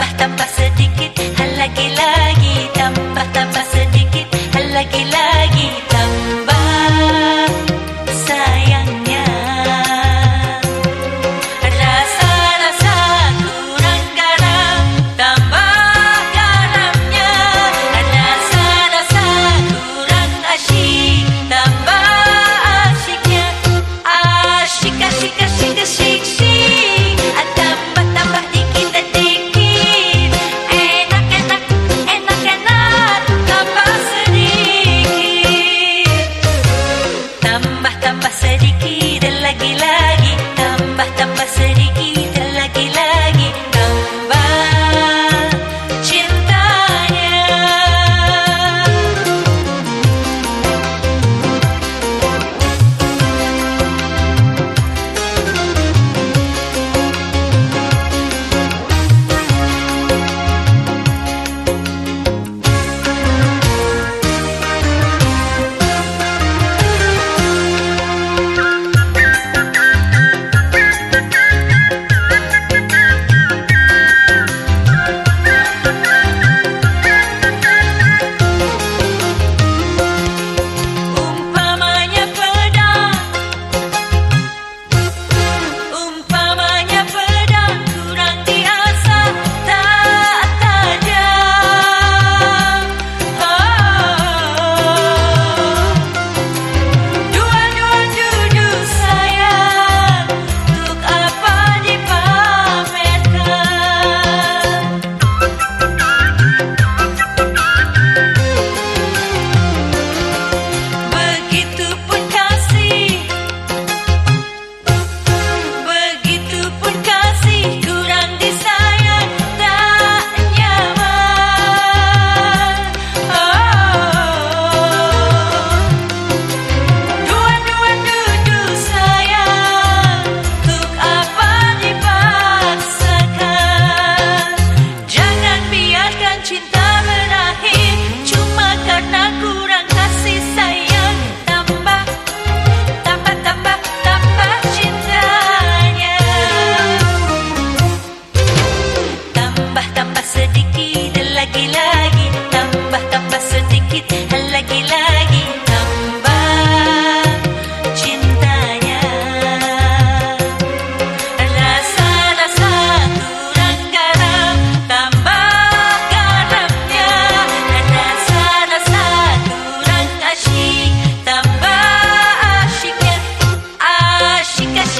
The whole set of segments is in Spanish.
basta pasar.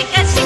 música